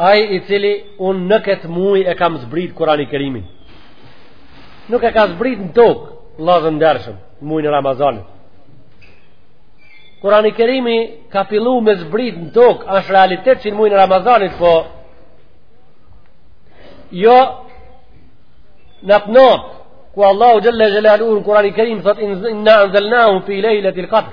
Ai i cili unë në këtë muaj e kam zbrit Kurani Kerimin. Nuk e ka zbrit në tokë, vllazën ndershëm, në muajin e Ramazanit. Kurani Kerimi ka fillu me zbrit në tokë, asht realitet që në muajin e Ramazanit, po jo në atë natë ku Allahu xhelle xhelaluhu në Kurani Kerim thotë inna anzalnahu fi lejlatil qadr.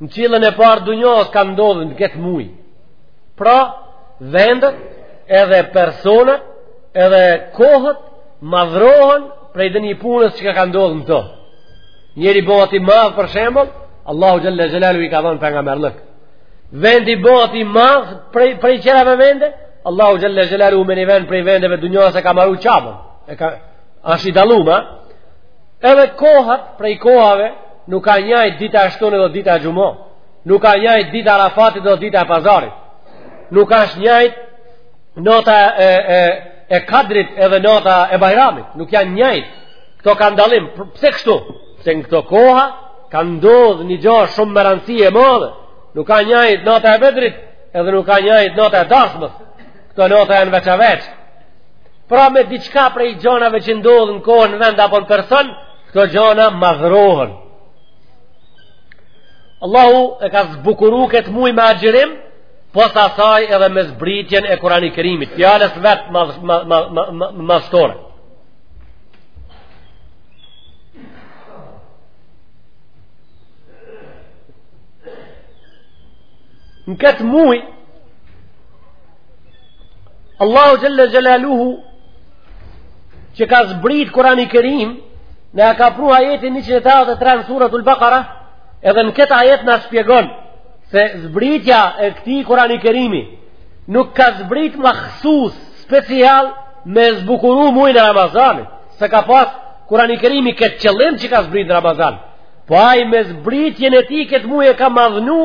në qillin e parë dunjahës ka ndodh në këtë muj. Pra, vendet edhe personat edhe kohët madhrohen prej ndonji punës çka ka ndodh n'to. Njeri bohet i madh për shembull, Allahu xhelle xhelaluhu i ka dhon pejgamberllëk. Vendi bohet i madh prej, prej qerave vende, Allahu xhelle xhelaluhu me një vend prej vendeve dunjahës e ka maru Qaben. E ka, asht i dallum, Edhe kohat prej kohave nuk a njajt dita e shtunë edhe dita e xhuma. Nuk a njajt dita e Arafatit edhe dita e pazarit. Nuk asht njajt nata e, e, e Kadrit edhe nata e Bajramit. Nuk janë njajt. Këto kanë dallim. Pse kështu? Pse në këto koha ka ndodh një gjo shumë me rëndësi e madhe. Nuk a njajt nata e Bedrit edhe nuk a njajt nata e dasmës. Këto nata janë veç a veç. Pra me diçka prej gjonave që ndodh në kohë, në vend apo në person, këto gjona madhrohen. Allahu e ka zbukuru këtë muj me agjërim, pos asaj edhe me zbritjen e Kurani Kerimit, fjalës vet madhështore. Në këtë muj, Allahu xhelle xhelaluhu që ka zbrit Kurani Kerim na ka pru ajetin 183 në suratul Bakara edhe në këtë ajet na shpjegon se zbritja e këtij Kurani Kerimi nuk ka zbrit mahsus special me zbukuru mujn e Ramazanit s'e ka pas Kurani Kerimi këtë qëllim që ka zbrit në Ramazan po ai me zbritjen e tij këtë muj e ka madhnu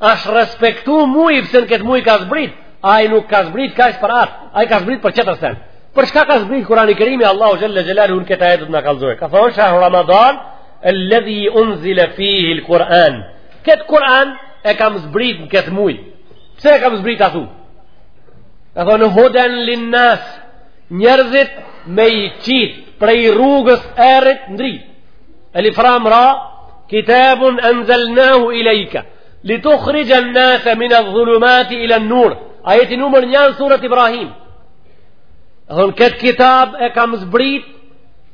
asht respektu muj, pse në këtë muj ka zbrit, ai nuk ka zbrit kaq për atë, ai ka zbrit për qetër sen. Për çka ka zbrit Kurani Kerimi, Allahu xhelle xhelaluhu në këtë ajet do t'na kallzojë. Ka thonë, shahru Ramadan elledhi unzile fihil Kur'an. Këtë Kur'an e kam zbrit në këtë muj. Pse e kam zbrit atu? Ka thonë, huden lin nas, njerëzit me i qit, prej rrugës errët n'dritë. Elif Ram Ra, kitabun anzalnahu ilayka litukhrija an-nasa min adh-dhulumati ila an-nur. Ajeti numër 1 surat Ibrahim. E thonë kët kitab e kam zbrit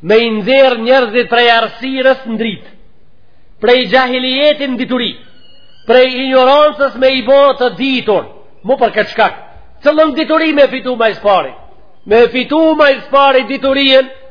me i nxjerr njerëzit prej errësirës në dritë, prej xhahilijetit në dituri, prej injorancës me i bë të ditur. Mu për këtë shkak, cilën dituri me fitu ma së pari. Me fitu ma së pari diturinë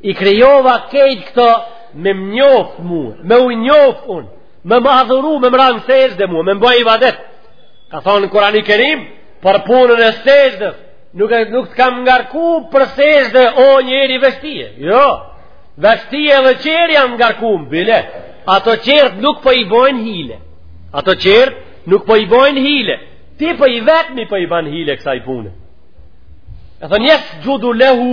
I krijova krejt këto me më njof mua, me u njof unë, me më adhuru, me më ra në sexhde mua, me më ba ibadet. Ka thonë në Kurani Kerim, për punën e sexhdes, nuk, nuk të kam ngarku për sexhde o njeri veç tie. Jo veç tie, dhe qiejt i kam ngarku bile. Ato qertë nuk për po i bojnë hile. Ato qertë nuk për po i bojnë hile. Ti për po i vetëmi për i banë hile kësa i punë. Ka thonë, jesxhudu lehu,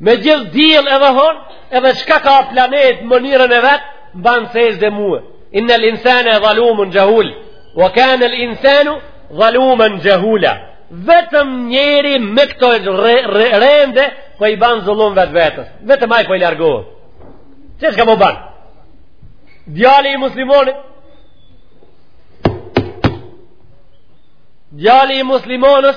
Me gjithë diell edhe hon, edhe çka ka planet, mënyrën e vet, më ban sexhde mue. Innel insane dhalumen xhahul, o kanel insanu dhalumen xhahula. Vetëm njeri me këto re, re, rende, po i ban zullum vetvetes. Vetëm ai po i largohë. Qe çka po ban? Djali i muslimonit, djali i muslimones,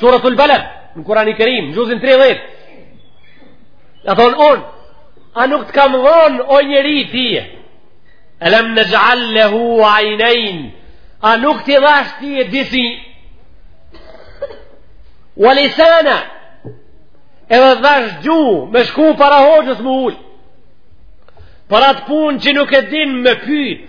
Suratul Balad, në Kurani i Kerim, në xhuzin 30. Ka thonë unë, a nuk të kam dhonë o njeri tije? Elem nexh'al lehu ajnejn, a nuk t'i dhash tije dy sy? Walisana, edhe dhash gjuhë me shku para hoxhës m'u ul. Për atë punë që nuk e din me pyt,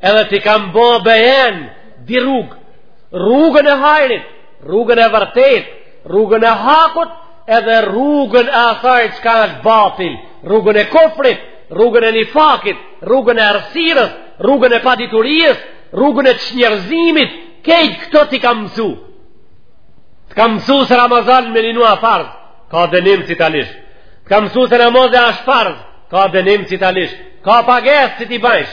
Edhe t'i kam bo bejan dy rrugë, rrugën e hajrit, rrugën e vërtet, rrugën e hakut, edhe rrugën e asaj çka është batil, rrugën e kufrit, rrugën e nifakit, rrugën e errësirës, rrugën e paditurisë, rrugën e çnjerëzimit, krejt këto t'i kam mësu. Të kam mësu se Ramazan me ninu a farz, ka dënim si ta lish. Të kam mësu se Ramazan ashtë farz, ka dënim si ta lish. Ka pagesë si t'i bajsh.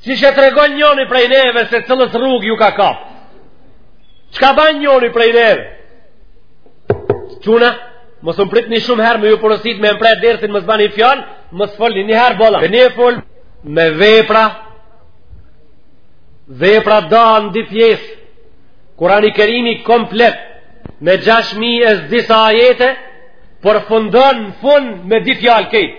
Çka tregon njoni prej neve se cilës rrugë iu ka kap. Çka ban njoni prej neve? Çuna, mos më pritni shumë herë me ju porosit me më pre dersin mos bani fjalë, mos folni njëherë bola. Por ni fol me vepra, vepra da në dy pjesë, kurani kerimi komplet, me 6.000 e disa ajete, përfundon në fund me dy fjalë krejt.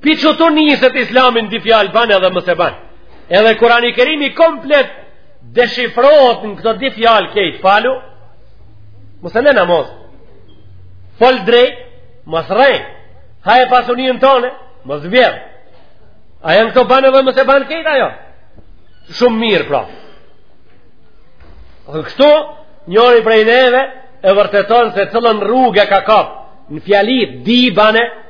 Pi qitu niset islami në di fjalë bane edhe mos e ban. Edhe kurani kerimi komplet deshifrohet në këto di fjalë kejt falu, mos e len namaz. Fol drej, mos rrej, haje pasuninë tone, mos vjedh. A janë këto bane edhe mos e ban kejt a jo? Shumë mirë pra. Kështu, njëri prej neve e vërteton se cilën rrugë e ka kapë në fjalit di banë,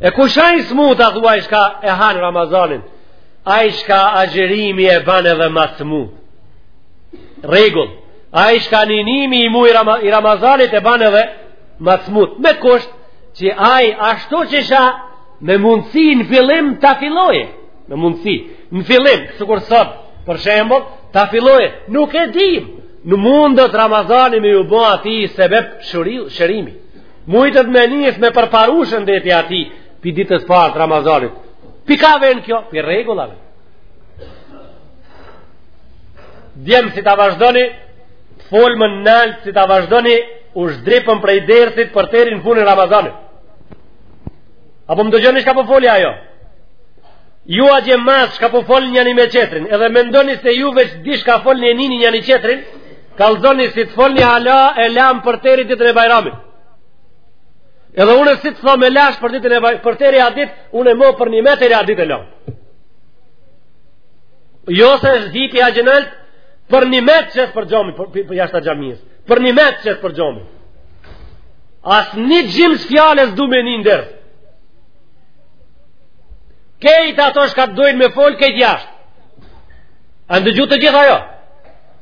E kush a i smut, thu ai shka e han Ramazanin, ai shka agjërimi e ban edhe ma smut. Rregull, ai shka ninimi i mujit Ramazanit e ban edhe ma smut. Me kusht, që ai ashtu që shka me mundësi në fillim ta fillojë. Me mundësi, në fillim, sikur sot, për shembull, ta fillojë, nuk e dim, në mundet Ramazani me ju bo atij sebep shërimi. Mujtet me nis me përparu shëndeti atij pi ditës parë të Ramazanit. Pi ka ven kjo? Pi rregullave. Djem si ta vazhdoni folmen, nal si ta vazhdoni, u zhdripën prej dersit për teri në fun Ramazanit. A po më dëgjoni shka po foli a jo? Ju a gjemë masë shka po folni njani me qetrin, edhe mendoni se ju veç dishka folni njani njani qetrin, Kallzoni si të folni hala e lam për teri ditën e bajramit. Edhe unë si të thom lash për ditën e bajramit, për teri at ditë, unë e mo përnime teri at ditë e lam. Jo se është dhiti a gjenëllë, përnime të qes pi xhami, për, për, për jashta xhamisë, përnime të qes pi xhami. As një gjimës fjale s'du me ni në ders. Kejt ato shka të dojnë me folë, kejt jashtë. A ndëgjut të gjithë a jo?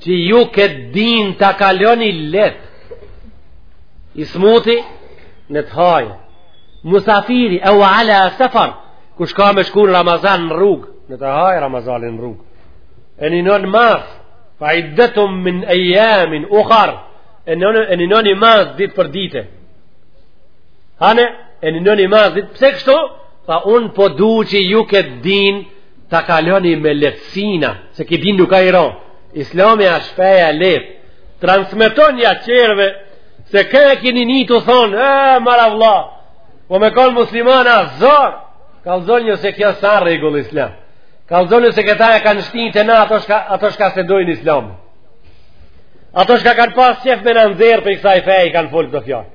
Që ju këtë din ta kaloni let. I smuti ne ta hajë. Musafiri eu ala sefer. Kush ka me shku në Ramazan në rrugë. Ne ta hajë Ramazanin në rrugë. E ninon mas. Fa idetun min ejamin ukhar. E ninon mas ditë për ditë. Hane, e ninon mas ditë. Pse kështu? Tha unë po du që ju këtë din ta kaloni me letësina. Se ki din nuk a i ron, islami asht feja e let, transmetonja qerve, se ka e kini ni tu thonë, e, more vlla, po me konë musliman a zor, kallzonja se kjo s'a rregull islam, kallzonja se këta e kanë shtinjë të na ato shka, ato shka s'e dojnë islam, ato shka kanë pas qef me na nxjerr prej kësaj feje, i kanë folë kët fjalë,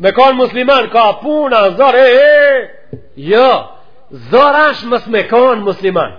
me konë musliman, ka puna, zor, e, e, e, jo, zor asht mos me konë musliman,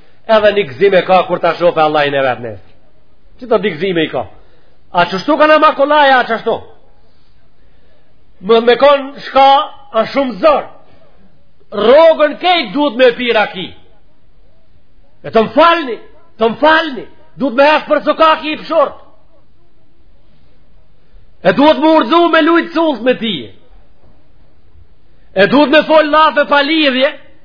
Edhe një gëzim e ka kur ta shofe Allahin e vet nesër. Qëto dy gëzime i ka. A qashtu ka në makolaja, a qashtu. Me me konë shka asht shumë zor. Rrogën kejt duhet me e pi raki. E të më falni, të më falni. Duhet me hecë për sokaki i pshurrt. E duhet me u rrxu, me lujtë cullët me tij. E duhet me folë llafe pa lidhje,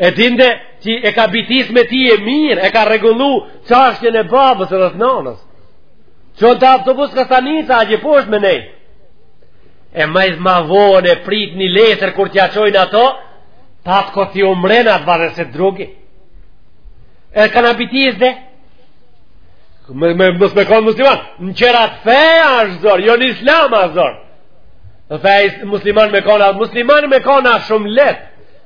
e dinde që e ka bitis me ti e mirë, e ka rregullu çashtjen e babës edhe të nanës. Çon te autobuska stanica, atje po asht me nejt. E ma, ma vonë e prit një letër kur t'ja çojnë ato, tatko ti umre na të vazhe se drugi. E kanë bitis dhe, me, me, me, me konë musliman, në qera fe është zor, jo në islam është zor. Dhe feja musliman me konë, musliman me konë a shumë letë.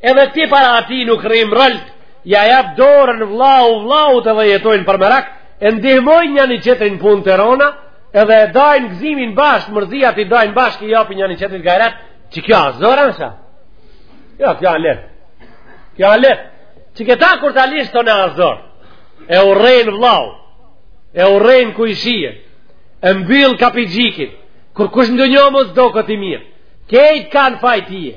Edhe ti para atij nuk rri mrrolt, ja jap dorën vllau vllaut edhe jetojnë për merak, e ndihmojnë njani qetrin punë të rona, edhe e dajnë gëzimin bashkë, mërziat i dajnë bashkë, i japin njani qetrit gajret, qikjo a zor a? Jo, kjo a letë. Kjo a letë. Qikëta kur ta lish tonë a zor, e urren vllaun, e urren kojshinë, e mbyll kapixhikin, kurkush ndonjë mos doket i mirë, kejt kanë faj, ti je,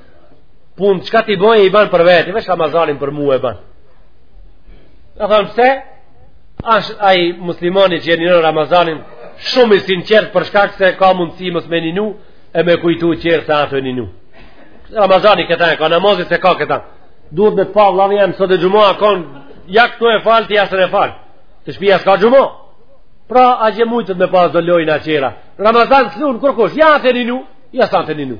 punët çka t'i bojë i ban për veti, veç Ramazanin për mu e ban. E thonë pse asht ai muslimani që e ninon Ramazanin shumë i sinqertë për shkak se ka mundësi mos me ninu, e me kujtu qerët se a tu e ninu. Ramazani këta e ka, namazi s'e ka këta. Duhet me të pa, vladhe jam, sot e xhuma, kon, ja këtu e fal, ti ja s'un e fal. Te shpia s'ka xhuma. Pra, atje mujtet me pas do lojna qera. Ramazan s'lun kërkush, ja a tu e ninu, ja s'a tu e ninu.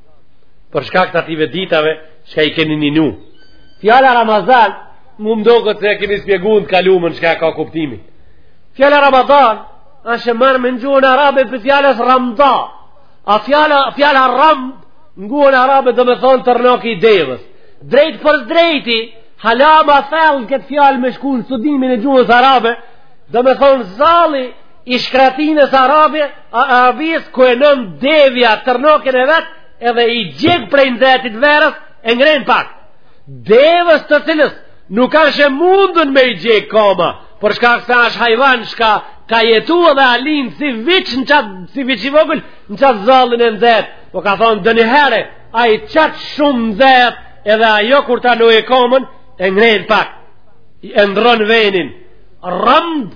për shkak të atijve ditave çka i keni ninu fjala Ramazan mu më doket se e keni spjegu në të kalumen çka e ka kuptimin fjala Ramazan është e marrë me në gjuhën arabe prej fjalës Ramda a fjala, fjala Ramd në gjuhën arabe domethonë tërnaki i devës drejt për drejti hala ma thellë këtë fjalë me shku në studimin e gjuhës arabe domethonë zalli i shkretinës arabe, Arabisë, ku e non devja tërnakin e vet, edhe i gjeg prej nxetit verës, e ngren pak. Devës të cilës, nuk asht e mundun me i gjeg koma, për shkak se asht hajvan, çka ka jetu edhe a lin si viç në qat, si viç i vogël, në qat zallin e nxetë, po ka thonë donjëherë, ai qat shumë nxetë, edhe ajo kur ta nojë komën, e ngren pak, e ndrron venin, remd,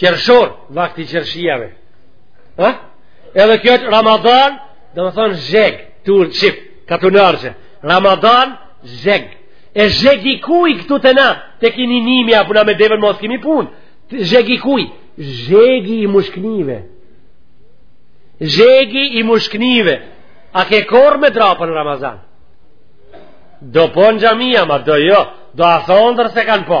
Qershor, vakti i qershijave. Ha? Edhe kjo është Ramadan, domethonë zheg, tu shqip, katunarçe. Ramadan, zheg. E zhegi i kuj këtu te na, të kini nimi, apo na me deven mos kemi punë. Zhegi i kuj, zhegi i mushknive. Zhegi i mushknive. A ke korr me drapën Ramazan? Do po në xhamija, ma do jo, do a thondër se kanë po.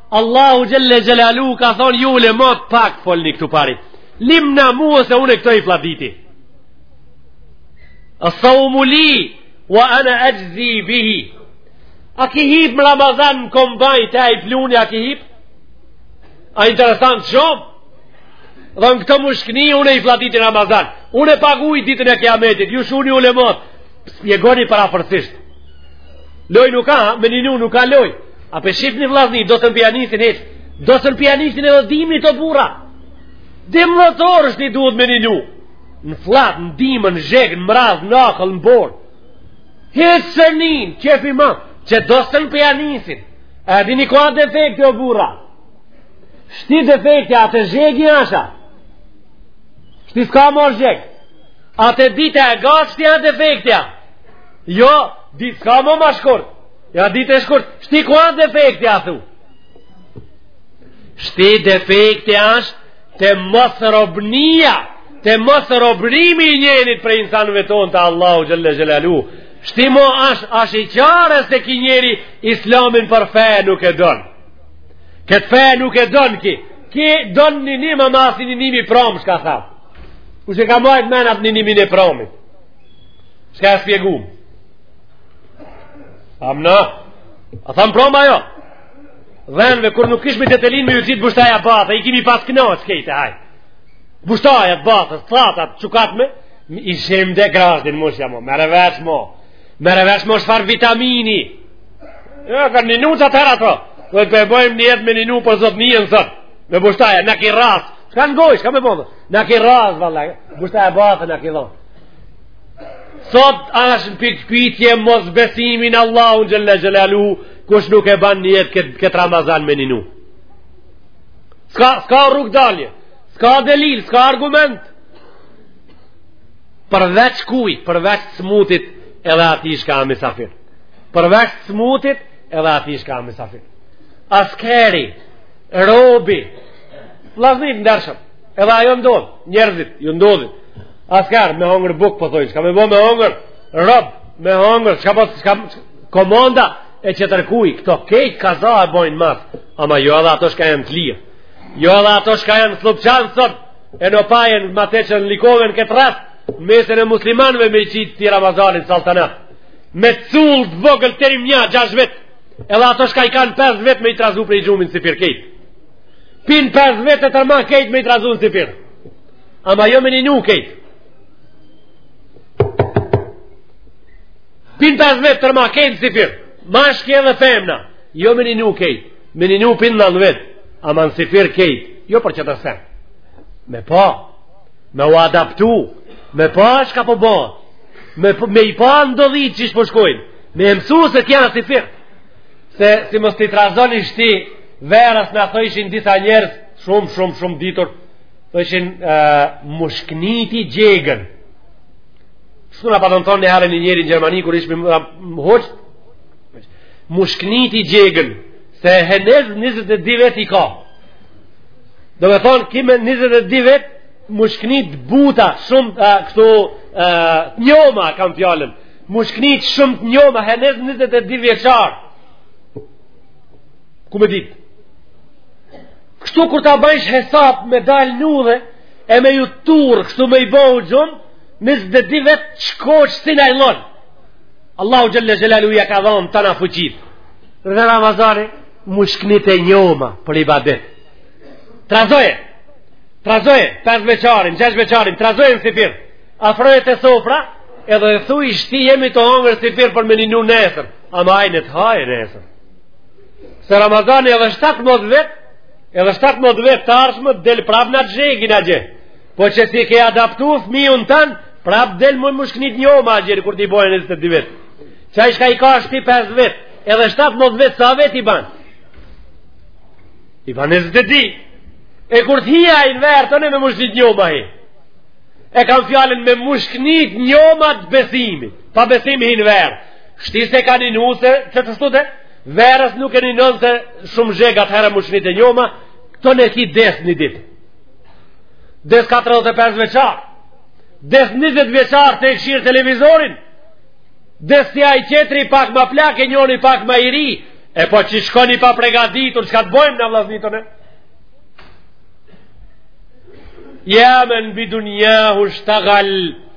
Allahu xhelle xhelaluhu ka thonë ju ulemat pak folni këtu pari. Limni mua se unë e këto i flladiti. Assaumu li, wa ana exhzi bihi. A ki hip në Ramazan në kombajn te ai pluni a ki hip? A interesant shumë? Dhe në këto mushkni unë i flladiti n'Ramazan. Unë e paguj ditën e kiametit, ju shuni ulemat. Shpjegoni parafërsisht. Loj nuk ka, me ninu nuk ka loj. A pe shifni vllazni, do sen pja nisin hec. Do sen pja nisin edhe dimni o burra. Dim motor është i duhet me ninu. Në fllad, në dimën, në zhegë, në mraz, në akull, në borë. Hec seni, qefi m'a, që do sen pja nisin. A dini ku a defekti o burra. Shti defekti, a te zhegi a s'a. Shti s'ka mor zhegë. A te dita e gatë shti a defekti a. Jo, ditë s'ka mo ma shkurt. Ja ditë e shkurt. Shti ku asht defekti a thu. Shti defekti është te mos robnia, te mos robnimi i njerit prej insanëve tonë te Allahu Xhelle Xhelaluhu. Shti mo është është i qartë se ki njeri islamin për fe nuk e donë. Këtë fe nuk e donë ki. Ki donë ninim ma si ninimi promë, shka thamë. Kush e ka majt men atë ninimin e pramit? Shka e shpjegum? Am në? A thamë pramë a jo? Dhenve, kur nuk kishme detelinë me ju qitë bushtaja bata, i kimi pas këna, që kejte, haj. Bushtaja të bata, të thata, të qukat me, i shemë në grazhdin, mushja mo, merre vesh mo, merre vesh mo çfar vitamini. Jo, ka ninu të tëra to, dhe të bojmë nijet me ninu për po zotë njën, sot, me bushtaja, në ki rasë, Shka ngojsh, shka me bo? Në ki rasë, valla, bushtaja batë, në ki dhonë. Sot ashtë në pikpytje mosbesimin Allahun xhelle xhelaluhu, kush nuk e banë nijet këtë, këtë Ramazan me ninu. Ska, ska rrugëdalje, ska delil, ska argument. Përveç kuj, përveç smutit edhe atij shka a misafir. Përveç smutit edhe atij shka a misafir. Askeri, robi, Vllazni t'ndershëm. Edhe ajo ndodh, njerëzit, ju ndodhin. Askar, me hongër buk, po thojn, shka me bo me hongër, rob, me hongër, shka po, shka, komanda, e qetërkuj, këto kejt kaza e bojnë mas, ama jo edhe ato shka janë të lirë, jo edhe ato shka janë Sllupçanë sot, e n'Opajen, Mateçen, Likoven këtë rast, në mesin e muslimanve me i qitë të Ramazanit saltanat, me cullë të vogël të rimja, gjash vet, edhe ato shka i kanë 5 vet me i trazu prej gjumi n'sifir kejt. Pi n'5 vet e tërma kejt me i trazu n'sifir. Ama jo me ninu kejt. Pi n'5 vet tërma kejt n'sifir. Mashkuj dhe femna. Jo me ninu kejt. Me ninu pi n'nan vet. Ama në sifir kejt. Jo për qetër sen. Me pa. Me u adaptu. Me pa shka po bo. Me, me i pa ndodhitë qish po shkojnë. Me e msu se kja sifir. Se si mos t'i trazoni shti Verës na thojshin disa njerëz, shumë, shumë, shumë t'ditur, thojshin uh, mushknit i gjegen. Kështu na patën thonë njëherë një njeri në Gjermani, kur ishme me hoxhë, mushknit i gjegen, se henez 22 vet i ka. Do me thonë, kime 22 vet, mushkni t'buta, shumë, uh, kështu, uh, t'njoma, kam fjalën, mushknit shumë t'njoma, henez 22 vjeçar, Ku me dit? Kështu kur ta bëjsh hesap me dal në udhë e me ju turr, kështu me i bo huxhum, 22 vet çkoq si najllon. Allahu xhelle xhelaluhu ja ka dhonë tana fuqit. Dhe Ramazani, mushknit e njoma për ibadet. Trazoje, trazoje, 5 veçarin, 6 veçarin, trazoje në sifir, afroje te sofra, edhe thuj shti jemi tu hongër sifir për me ninu nesër. Ama aj le të hajë nesër. Se Ramazani edhe 17 vet, edhe 17 vet të ardhshme del prap në zhegin atje. Po që si ke adaptu fëmijën tan, prap del me mushkni t'njoma gjer kur t'i bojë 22 vet. Qaj shka i ka shti 5 vet, edhe 17 vet sa vet i ban. I ban 22. E kur t'hin n'verë ti me mushkni t'njoma hin. E kam fjalën me mushkni t'njoma të besimit. Pa besim hin në verë. Shti s'e ka ninu se, që të shtute, verës nuk e ninon se shumë zheg, atëherë mushknit e njoma, këto në ki des një ditë. Des 45 veçar, des 20 veçar tu e kshirë televizorin, des si ai qetri pak ma plak e njoni pak ma i ri, e po që shkon i papregaditur, çka të bojmë na vllaznit tonë? Ja men bi dunjahu shtagal,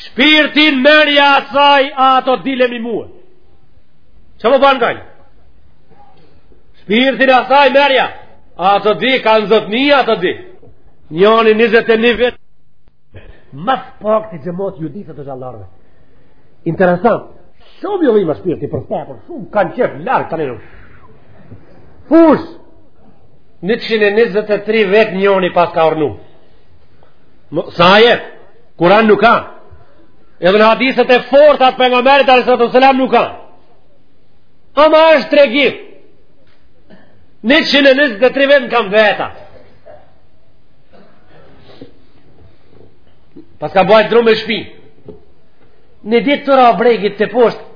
Shpirtin merrja asaj e ato di lemi mue. Që më banë gajnë? Shpirtin asaj merrja e ato di kanë zotni ato di. Njoni njëzet e një vet. Mas pak të xhemat ju ditë të gjallarve. Interesant. Shumë ju dhima shpirti për s'tepër. Shumë kanë qef larg kanë në. Fush! 123 vet njoni paska rrnu. Sa jetë? Kuran nuk ka. Edhe në hadiset e forta të pejgamberit alejhi salatu ve selam nuk ka. Ama është tregim. 123 vet n'kam t'veta paska bajt dru me shpinë. Një ditë tu ra bregit teposhtë,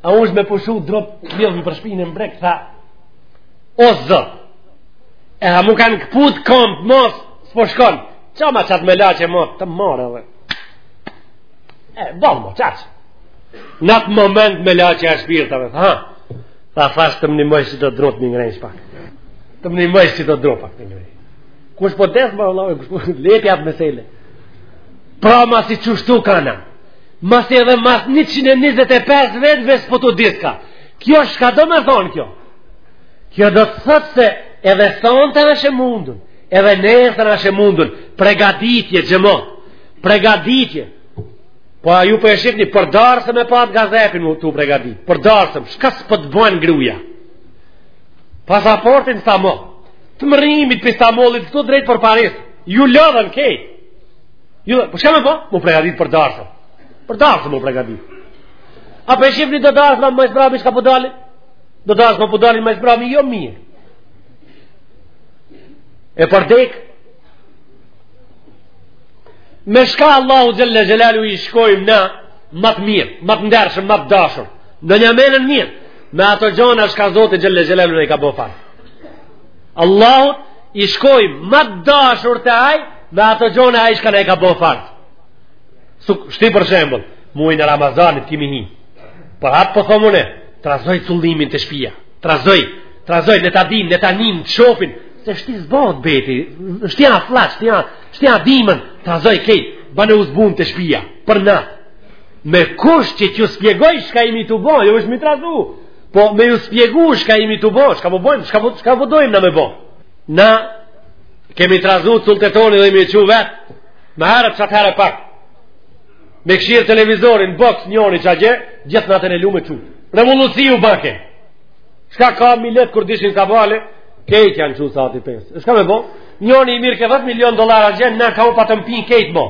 a ungj me pushu, dru lidhën për shpinë në bregë, tha, O Zot, tha, m'u kanë këput komt, mos, s'po shkon, çoma qat melaqe, mos, t'marrë edhe. E, bom, mo, qaq. Në atë moment melaqja e shpirtave, tha, ta fash të më nimojsh qito drutë m'i ngrejsh pak. Të më nimojsh qito drutë pak m'i ngrejsh. Kush po desë, ma vlla, kush po lyp atë mesele. Pra masi qashtu kana, mas edhe mas 125 vetëve s'po t'u diska. Kjo shka do me thonë kjo? Kjo do të thot se edhe sonte asht e mundun, edhe nesër asht e mundun, pregaditje, xhemat, pregaditje, Po a ju po e shifni, për darësëm e patë gazepin m'u pregadit, për darësëm, shka s'po të bon gruja? Pasaportin sa mo, të mrrimit prej Stambollit, këtu drejt për Paris, ju lodhën kejt, ju lodhën, për shka me bo? M'u pregadit për darësëm, për darësëm m'u pregadit. A po e shifni do darsma, ma s'mbrami shka po dalin? Do darsma po dalin ma s'mbrami, jo mirë. E për dekë, me shka Allahut xhelle xhelaluhu i shkojmë na ma t'mirë, ma t'ndershëm, ma t'dashur, vnonja menen mirë, me ato gjona shka Zoti xhelle xhelaluhu na i ka bo farz. Allahut i shkojmë ma t'dashur te ai, me ato gjona ai shka na i ka bo farz. Shti për shembol, muajn e Ramazanit kimi hi. Por atë po thom une, trazoj çulimin te shpia, trazoj, trazoj, le ta din, le ta nin, të shofin, se shti zbot beti, shti a flash, shti a, shti a dimën, trazoj kejt, bane u zbun te shpia, për natë, me kusht që t'ju spjegoj shka imi të boj, jo veç m'i trazu, po me ju spjegu shka imi të boj, shka po bojmë, shka po, shka po dojmë na me bo, na, kemi trazu çultë tonë dhe imi çu vetë, ma herët qatëherë pak, me kshyr televizorin, boks, njoni që a gjeh, gjithë natën e lume që. Revoluci u bake. Shka ka milet kur u dishin sabahle, krejt janë qu sahati pesë. Shka me bo? Njoni i merrke 10 milion dollar a gjeh, nëka u patën pi krejt bo.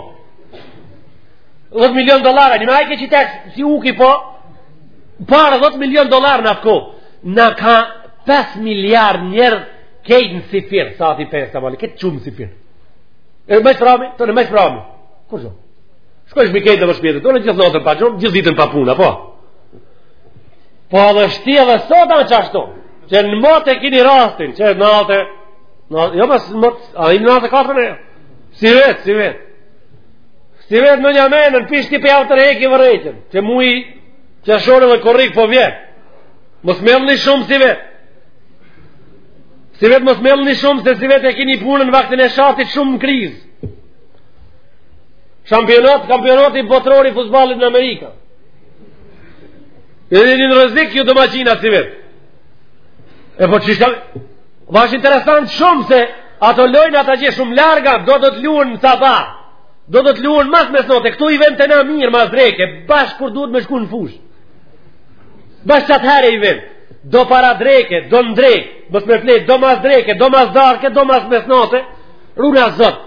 10 milion dollar a gjeh, ma e ke që tek, si u ki po, pare 10 milion dollar në atë kohë. Në ka 5 miliard njerëz krejt në syfyr, sahati pesë, sabahle, krejt çumë syfyr. E n'mes rami, tanë n'mes rami. Kur shumë? Shkoj shmi krejt dhe më shpejt, tanë gjithë natën pa gjumë, gjithë ditën pa puna, po. Po edhe shtia edhe sot anë qashtu, që n'mot e kini rastin, që në alte, në alte, jo pas një mot, a i në alte katër në jo, sivjet, sivjet. Sivjet në një menë, në pishti për javë të tërheqi vërejtjen, që muji qershor dhe korrik po vjen, mos me mëngjy shumë sivjet. Sivjet mos me mëngjy shumë, se sivjet e kini punën vaktin e shatit shumë në krizë. Kampionat, kampionati botëror i futbollit në Amerikë. Edhe një rrezik ju do me qenë sivjet. E po çishka... Dhe është interesant shumë se ato lojëna ato që shumë larg, do do të luhen në sabah. Do do të luhen mas mesnate, këtu i venë tana mirë, mas dreke, bash kur duhet me shku në fushë. Bash qatëherë i venë. Do para dreke, do në drekë, mos me flejt, do mas dreke, do mas darke, do mas mesnate, runa Zot.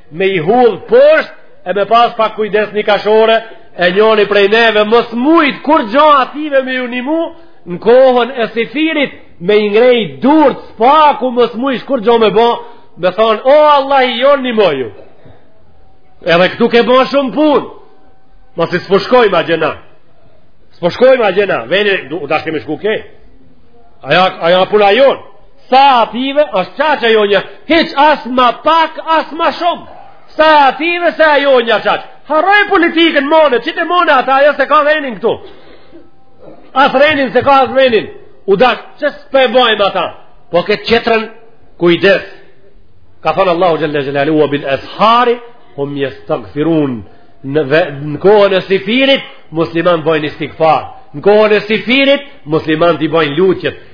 me i hudh poshtë e me pas pak kujdes një kafshore e njoni prej neve mos mujt kurgjo atyve me ju nimu në kohën e syfyrit me i ngrejt durt s'paku mos mujsh kurgjo me bo me thonë o Allahi jonë nimoju edhe këtu ke bo shumë pun masi s'po shkojn ma gjanat s'po shkojn ma gjanat n'ven, du, tash kemi shku ke aja, aja puna jonë Sa atyve është qaq e jonja, hiç as ma pak, as ma shumë. Sa atyve sa e jonja qaq. Harroj politikën mone, që të mone ata, ajo s'e ka venin këtu. As renin s'e ka as venin. U dashka s'pe bojmë ata. Po këtë qetërën kujdes. Ka thonë Allahu Xhel-le Xhelali, ue bil es'hari, hum jestagfirun. Në, në kohën e syfyrit, muslimanët bojnë istigfar në kohën e syfyrit, muslimanët i bojnë lutjet,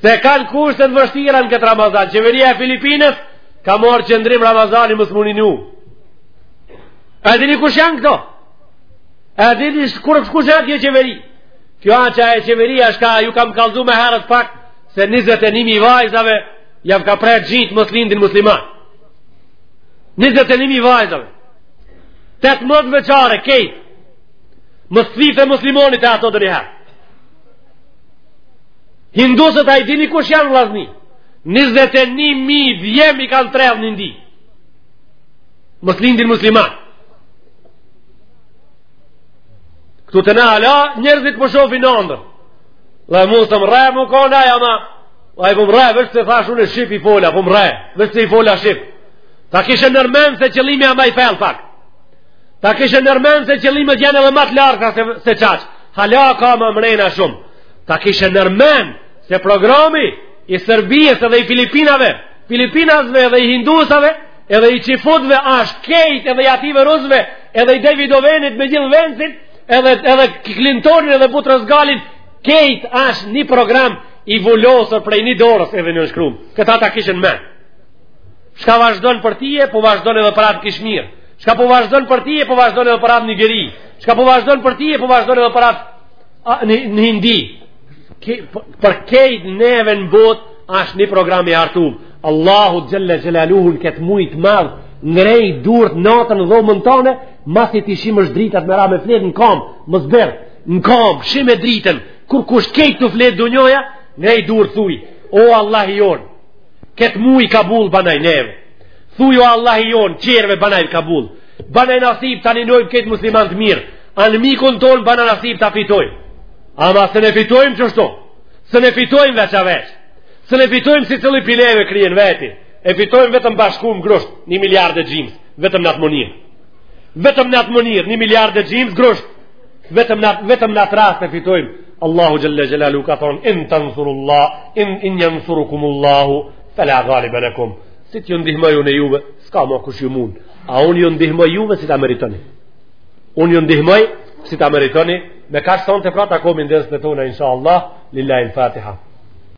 Se kanë kushte të vështira në këtë Ramazan. Qeveria e Filipinës ka marrë qëndrim Ramazanin mos me e ni ju. A e dini kush janë këto? A e dini kush janë kjo qeveri? Kjo a qe qeveria çka ju kam kallzu ma herët pak se 21.000 vajzave jav ka pre gjitë mos lindin musliman. 21.000 vajzave. 18 vjeçare, krejt. Mos shife muslimanit e ato donjëherë. Hindusët a i dini kush janë vllazni? 21.000 djem i kanë tredhë në Indi. Mos lindin musliman. Këtu te na hala njerëzit po shofin andërr. La e mundë të më rrejë, më kona, ja ma. La e po më rrejë, vështë të thashë unë e shqip i fola, po më rrejë, vështë të i fola shqip. Ta kishe nërmen se qëllimi a ma i fellë pak. Ta kishe nërmen se qëllimet janë edhe ma të largta se, se qaq. Hala ka ma mrena shumë. Ta kishe nërmen se programi i Serbisë edhe i Filipinave, Filipinasve edhe i Hindusave, edhe i Çifutve ashtë kejt edhe i atyne Rusve, edhe i David Ovenit me gjithë Vensit, edhe, edhe Clintonin edhe Butros Galin, kejt ashtë një program i vulosur prej një dorës edhe i nënshkrum. Këta ta kishe n'men. Çka vazhdon për ty e po vazhdon edhe për atë n'Kashmir. Çka po vazhdon për ty e po vazhdon edhe për atë n'Nigeri. Çka po vazhdon për ty e po vazhdon edhe për atë në në hindi ki, po, për kejt neve në botë asht një program i hartum Allahu xhelle xhelaluhu në këtë muj t'madh ngrej durt natën n'dhomën tane masi t'i shimsh dritat me ra me flet në kam mos bjer në kam shime dritën kur asht kejt tu flet dynjaja ngrej durt thuj o Allahi jonë këtë muj kabull banaj neve thuj o Allahi jonë qerve banaj kabull banaj nasib t'i nimojmë kejt muslimant mirë Anmikun tonë banaj nasip ta fitojmë. Ama s'un e fitojmë qështu. S'un e fitojmë veç e veç. S'un e fitojmë secili pi neve krye n'veti. E fitojmë vetëm bashkum grusht një miliard e gjims. Vetëm në atë mënyrë. Vetëm në atë mënyrë një miliard e gjims grusht. Vetëm në, vetëm në atë rast e fitojmë. Allahu xhelle xhelaluhu ka thonë, in tensurullah, in, in jensurkumullahu, fela galibe lekum. Si të ju ndihmoj unë juve, s'ka më kush ju mund. A unë ju ndihmoj juve si ta meritoni. unë ju ndihmoj si ta meritoni me kaq sonte pra takohemi në derset tona inshallah lillahi al-fatiha